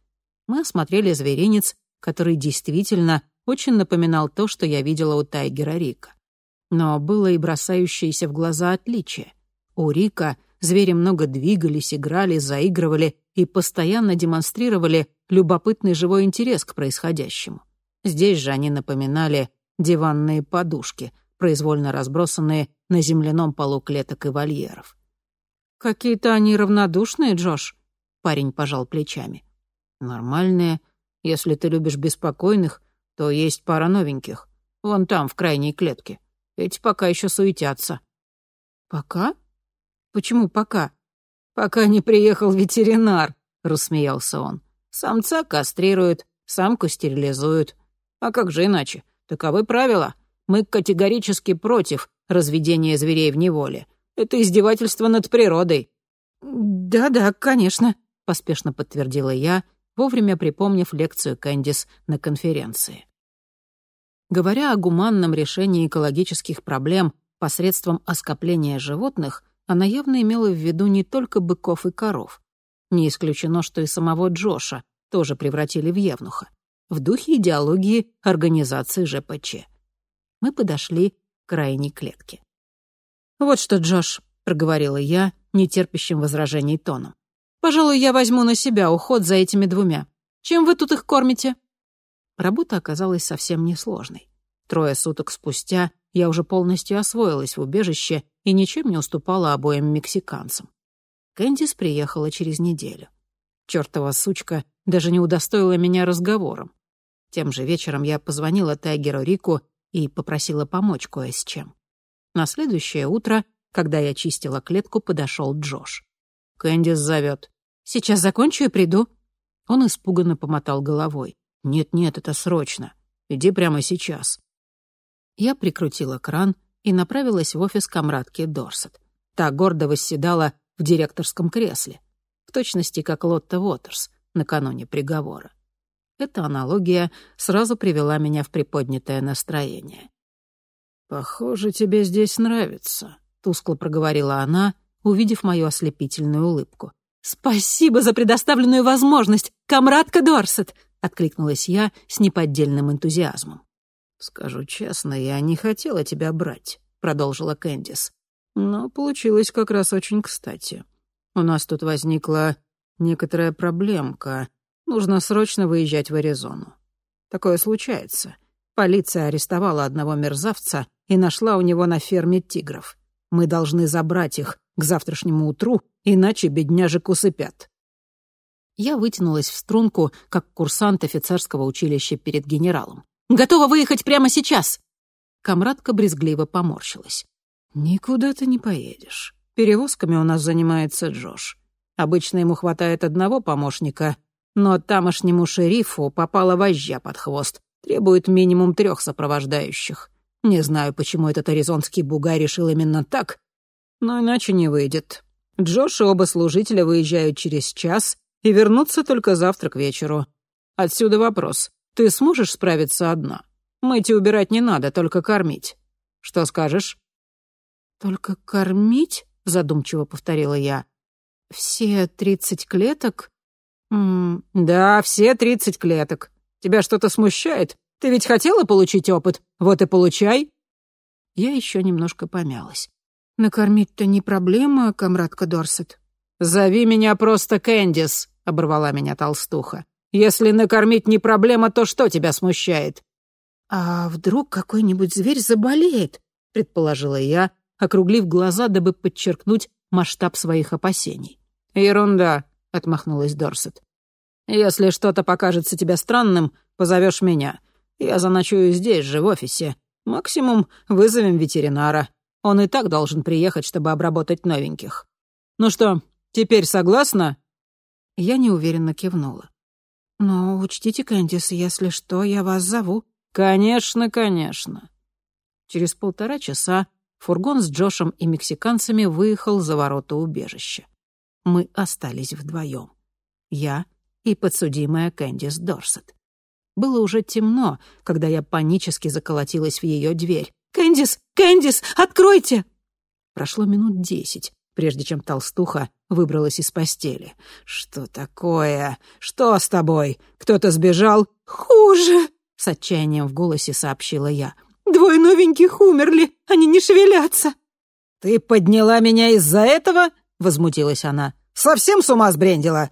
Мы осмотрели зверинец, который действительно очень напоминал то, что я видела у Тайгера Рика. Но было и бросающееся в глаза отличие. У Рика звери много двигались, играли, заигрывали и постоянно демонстрировали любопытный живой интерес к происходящему. Здесь же они напоминали диванные подушки, произвольно разбросанные на земляном полу клеток и вольеров. «Какие-то они равнодушные, Джош», — парень пожал плечами. «Нормальные. Если ты любишь беспокойных, то есть пара новеньких. Вон там, в крайней клетке. Эти пока еще суетятся». «Пока? Почему пока?» «Пока не приехал ветеринар», — рассмеялся он. «Самца кастрируют, самку стерилизуют. А как же иначе? Таковы правила. Мы категорически против разведения зверей в неволе. Это издевательство над природой». «Да-да, конечно», — поспешно подтвердила я, вовремя припомнив лекцию Кэндис на конференции. Говоря о гуманном решении экологических проблем посредством оскопления животных, она явно имела в виду не только быков и коров. Не исключено, что и самого Джоша тоже превратили в евнуха. В духе идеологии организации ЖПЧ. Мы подошли к крайней клетке. «Вот что, Джош», — проговорила я, нетерпящим возражений тоном. «Пожалуй, я возьму на себя уход за этими двумя. Чем вы тут их кормите?» Работа оказалась совсем несложной. Трое суток спустя я уже полностью освоилась в убежище и ничем не уступала обоим мексиканцам. Кэндис приехала через неделю. Чёртова сучка даже не удостоила меня разговором. Тем же вечером я позвонила Тайгеру Рику и попросила помочь кое с чем. На следующее утро, когда я чистила клетку, подошел Джош. «Кэндис зовет. Сейчас закончу и приду». Он испуганно помотал головой. «Нет-нет, это срочно. Иди прямо сейчас». Я прикрутила кран и направилась в офис комрадки Дорсет. Та гордо восседала в директорском кресле, в точности как Лотта Уотерс накануне приговора. Эта аналогия сразу привела меня в приподнятое настроение. «Похоже, тебе здесь нравится», — тускло проговорила она, увидев мою ослепительную улыбку. «Спасибо за предоставленную возможность, комрадка Дорсет!» — откликнулась я с неподдельным энтузиазмом. «Скажу честно, я не хотела тебя брать», — продолжила Кэндис. «Но получилось как раз очень кстати. У нас тут возникла некоторая проблемка. Нужно срочно выезжать в Аризону. Такое случается. Полиция арестовала одного мерзавца и нашла у него на ферме тигров. Мы должны забрать их к завтрашнему утру, иначе бедняжек усыпят». Я вытянулась в струнку, как курсант офицерского училища перед генералом. Готова выехать прямо сейчас!» Камрадка брезгливо поморщилась. «Никуда ты не поедешь. Перевозками у нас занимается Джош. Обычно ему хватает одного помощника, но тамошнему шерифу попала вожжа под хвост. Требует минимум трех сопровождающих. Не знаю, почему этот аризонский бугай решил именно так, но иначе не выйдет. Джош и оба служителя выезжают через час и вернутся только завтра к вечеру. Отсюда вопрос. Ты сможешь справиться одна? Мыть и убирать не надо, только кормить. Что скажешь?» «Только кормить?» — задумчиво повторила я. «Все тридцать клеток?» М «Да, все тридцать клеток. Тебя что-то смущает? Ты ведь хотела получить опыт? Вот и получай!» Я еще немножко помялась. «Накормить-то не проблема, комрадка Дорсет?» «Зови меня просто Кэндис», — оборвала меня толстуха. Если накормить не проблема, то что тебя смущает?» «А вдруг какой-нибудь зверь заболеет?» — предположила я, округлив глаза, дабы подчеркнуть масштаб своих опасений. «Ерунда», — отмахнулась Дорсет. «Если что-то покажется тебе странным, позовешь меня. Я заночую здесь же, в офисе. Максимум вызовем ветеринара. Он и так должен приехать, чтобы обработать новеньких. Ну что, теперь согласна?» Я неуверенно кивнула. «Но учтите, Кэндис, если что, я вас зову. «Конечно, конечно». Через полтора часа фургон с Джошем и мексиканцами выехал за ворота убежища. Мы остались вдвоем. Я и подсудимая Кэндис Дорсет. Было уже темно, когда я панически заколотилась в ее дверь. «Кэндис! Кэндис! Откройте!» Прошло минут десять, прежде чем толстуха выбралась из постели. «Что такое? Что с тобой? Кто-то сбежал?» «Хуже!» — с отчаянием в голосе сообщила я. «Двое новеньких умерли, они не шевелятся!» «Ты подняла меня из-за этого?» — возмутилась она. «Совсем с ума сбрендила?»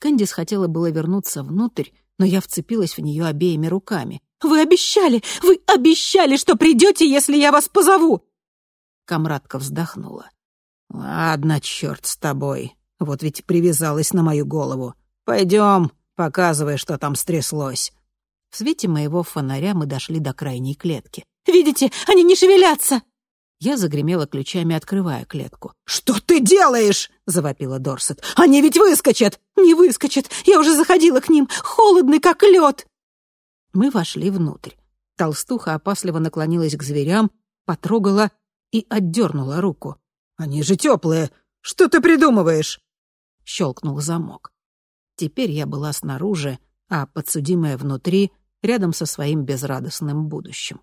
Кэндис хотела было вернуться внутрь, но я вцепилась в нее обеими руками. «Вы обещали! Вы обещали, что придете, если я вас позову!» Камрадка вздохнула. «Ладно, черт с тобой. Вот ведь привязалась на мою голову. Пойдем, показывай, что там стряслось». В свете моего фонаря мы дошли до крайней клетки. «Видите, они не шевелятся!» Я загремела ключами, открывая клетку. «Что ты делаешь?» — завопила Дорсет. «Они ведь выскочат!» «Не выскочат! Я уже заходила к ним! Холодный, как лед!» Мы вошли внутрь. Толстуха опасливо наклонилась к зверям, потрогала и отдернула руку. «Они же теплые! Что ты придумываешь?» Щелкнул замок. Теперь я была снаружи, а подсудимая внутри, рядом со своим безрадостным будущим.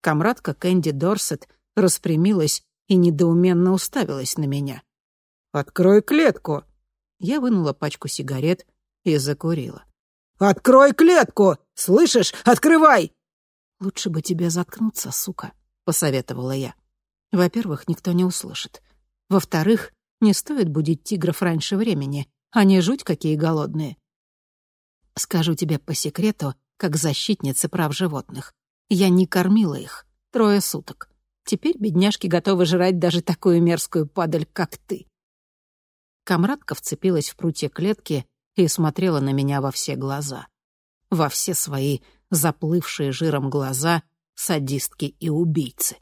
Комрадка Кэнди Дорсет распрямилась и недоуменно уставилась на меня. «Открой клетку!» Я вынула пачку сигарет и закурила. «Открой клетку! Слышишь? Открывай!» «Лучше бы тебе заткнуться, сука», — посоветовала я. «Во-первых, никто не услышит. Во-вторых, не стоит будить тигров раньше времени. Они жуть какие голодные. Скажу тебе по секрету, как защитница прав животных. Я не кормила их трое суток. Теперь бедняжки готовы жрать даже такую мерзкую падаль, как ты. Камрадка вцепилась в прутья клетки и смотрела на меня во все глаза. Во все свои заплывшие жиром глаза садистки и убийцы.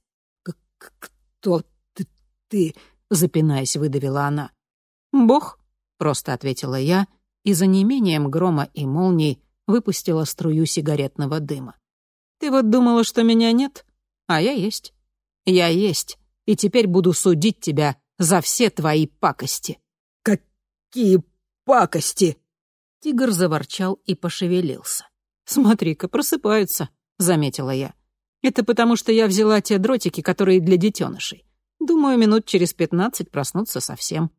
«Кто ты?» ты запинаясь, выдавила она. «Бог», — просто ответила я, и за неимением грома и молний выпустила струю сигаретного дыма. «Ты вот думала, что меня нет? А я есть. Я есть, и теперь буду судить тебя за все твои пакости». «Какие пакости?» Тигр заворчал и пошевелился. «Смотри-ка, просыпаются», — заметила я. «Это потому, что я взяла те дротики, которые для детенышей. Думаю, минут через пятнадцать проснутся совсем.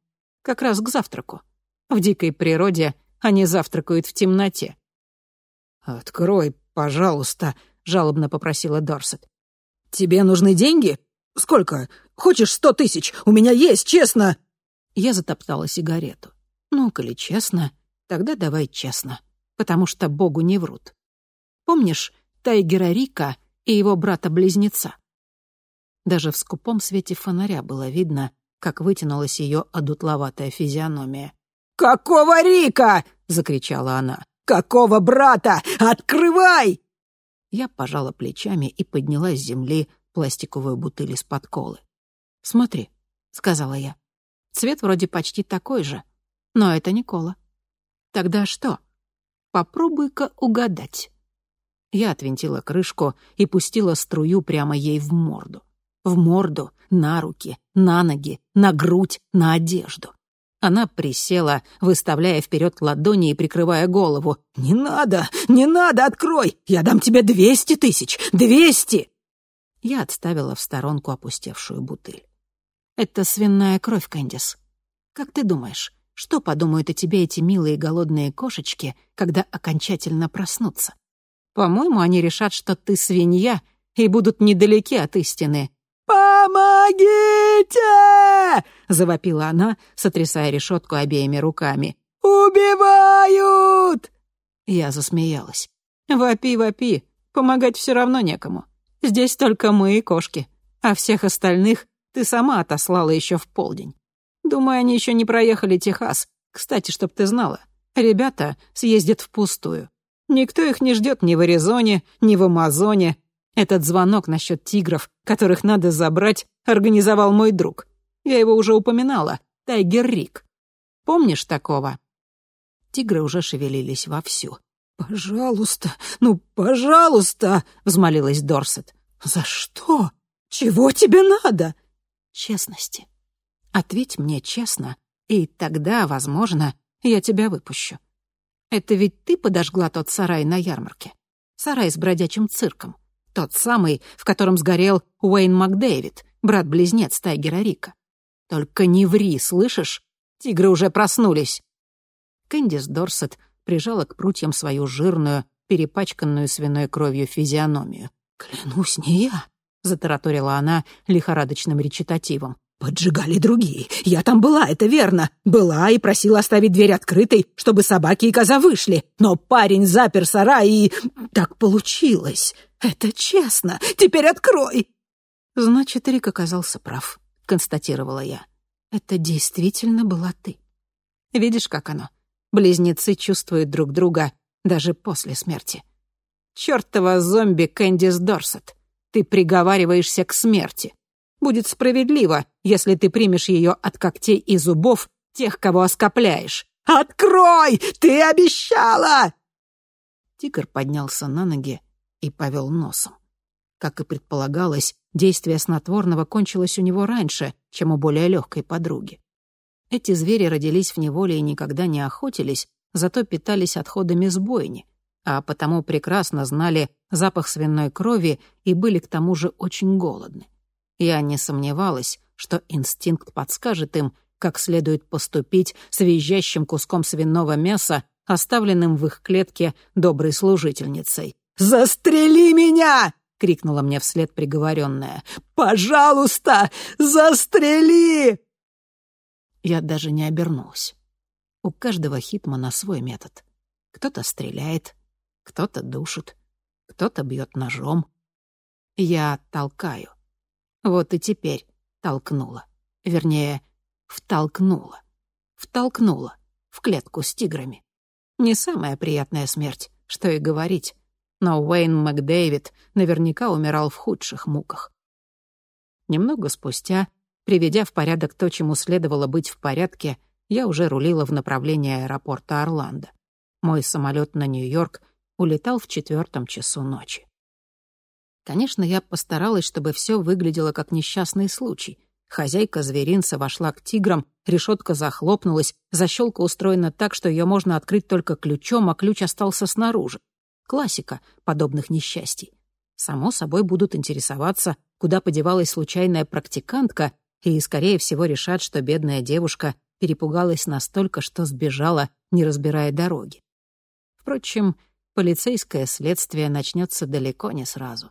Как раз к завтраку. В дикой природе они завтракают в темноте». «Открой, пожалуйста», — жалобно попросила Дорсет. «Тебе нужны деньги? Сколько? Хочешь сто тысяч? У меня есть, честно!» Я затоптала сигарету. «Ну, коли честно, тогда давай честно, потому что Богу не врут. Помнишь Тайгера Рика и его брата-близнеца?» Даже в скупом свете фонаря было видно, как вытянулась ее одутловатая физиономия. «Какого Рика?» — закричала она. «Какого брата? Открывай!» Я пожала плечами и подняла с земли пластиковую бутыль из-под колы. «Смотри», — сказала я. «Цвет вроде почти такой же, но это не кола». «Тогда что? Попробуй-ка угадать». Я отвинтила крышку и пустила струю прямо ей в морду. В морду, на руки, на ноги, на грудь, на одежду. Она присела, выставляя вперед ладони и прикрывая голову. «Не надо! Не надо! Открой! Я дам тебе двести тысяч! Двести!» Я отставила в сторонку опустевшую бутыль. «Это свиная кровь, Кэндис. Как ты думаешь, что подумают о тебе эти милые голодные кошечки, когда окончательно проснутся? По-моему, они решат, что ты свинья и будут недалеки от истины. «Помогите!» — завопила она, сотрясая решетку обеими руками. «Убивают!» Я засмеялась. «Вопи, вопи, помогать все равно некому. Здесь только мы и кошки, а всех остальных ты сама отослала еще в полдень. Думаю, они еще не проехали Техас. Кстати, чтоб ты знала, ребята съездят впустую. Никто их не ждет ни в Аризоне, ни в Амазоне, этот звонок насчет тигров, которых надо забрать, организовал мой друг. Я его уже упоминала. Тайгер Рик. Помнишь такого? Тигры уже шевелились вовсю. «Пожалуйста, ну, пожалуйста!» — взмолилась Дорсет. «За что? Чего тебе надо?» «Честности. Ответь мне честно, и тогда, возможно, я тебя выпущу. Это ведь ты подожгла тот сарай на ярмарке? Сарай с бродячим цирком. Тот самый, в котором сгорел Уэйн Макдэвид, брат-близнец Тайгера Рика. Только не ври, слышишь? Тигры уже проснулись. Кэндис Дорсет прижала к прутьям свою жирную, перепачканную свиной кровью физиономию. «Клянусь, не я», — затараторила она лихорадочным речитативом. «Поджигали другие. Я там была, это верно. Была и просила оставить дверь открытой, чтобы собаки и коза вышли. Но парень запер сарай и... Так получилось. Это честно. Теперь открой!» «Значит, Рик оказался прав», — констатировала я. «Это действительно была ты. Видишь, как оно? Близнецы чувствуют друг друга даже после смерти. Чёртова зомби Кэндис Дорсет, ты приговариваешься к смерти. Будет справедливо, если ты примешь ее от когтей и зубов тех, кого оскопляешь. «Открой! Ты обещала!» Тигр поднялся на ноги и повел носом. Как и предполагалось, действие снотворного кончилось у него раньше, чем у более легкой подруги. Эти звери родились в неволе и никогда не охотились, зато питались отходами с бойни, а потому прекрасно знали запах свиной крови и были к тому же очень голодны. Я не сомневалась, что инстинкт подскажет им, как следует поступить с визжащим куском свиного мяса, оставленным в их клетке доброй служительницей. «Застрели меня!» — крикнула мне вслед приговоренная. «Пожалуйста, застрели!» Я даже не обернулась. У каждого хитмана свой метод. Кто-то стреляет, кто-то душит, кто-то бьет ножом. Я толкаю. Вот и теперь толкнула. Вернее, втолкнула. Втолкнула в клетку с тиграми. Не самая приятная смерть, что и говорить. Но Уэйн Макдэвид наверняка умирал в худших муках. Немного спустя Приведя в порядок то, чему следовало быть в порядке, я уже рулила в направлении аэропорта Орландо. Мой самолет на Нью-Йорк улетал в четвертом часу ночи. Конечно, я постаралась, чтобы все выглядело как несчастный случай. Хозяйка зверинца вошла к тиграм, решетка захлопнулась, защелка устроена так, что ее можно открыть только ключом, а ключ остался снаружи. Классика подобных несчастий. Само собой будут интересоваться, куда подевалась случайная практикантка, и, скорее всего, решат, что бедная девушка перепугалась настолько, что сбежала, не разбирая дороги. Впрочем, полицейское следствие начнется далеко не сразу.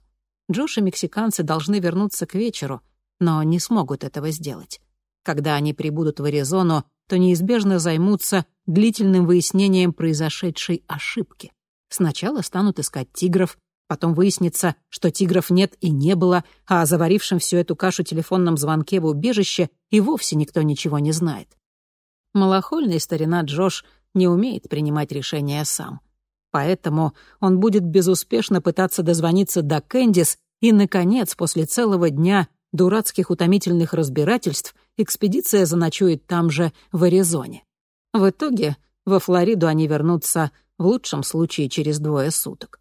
Джош и мексиканцы должны вернуться к вечеру, но не смогут этого сделать. Когда они прибудут в Аризону, то неизбежно займутся длительным выяснением произошедшей ошибки. Сначала станут искать тигров, Потом выяснится, что тигров нет и не было, а о заварившем всю эту кашу телефонном звонке в убежище и вовсе никто ничего не знает. Малохольный старина Джош не умеет принимать решения сам. Поэтому он будет безуспешно пытаться дозвониться до Кэндис, и, наконец, после целого дня дурацких утомительных разбирательств, экспедиция заночует там же, в Аризоне. В итоге во Флориду они вернутся в лучшем случае через двое суток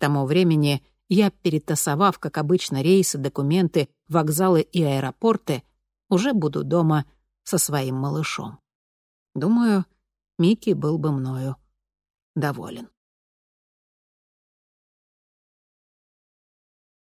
тому времени я, перетасовав, как обычно, рейсы, документы, вокзалы и аэропорты, уже буду дома со своим малышом. Думаю, Микки был бы мною доволен.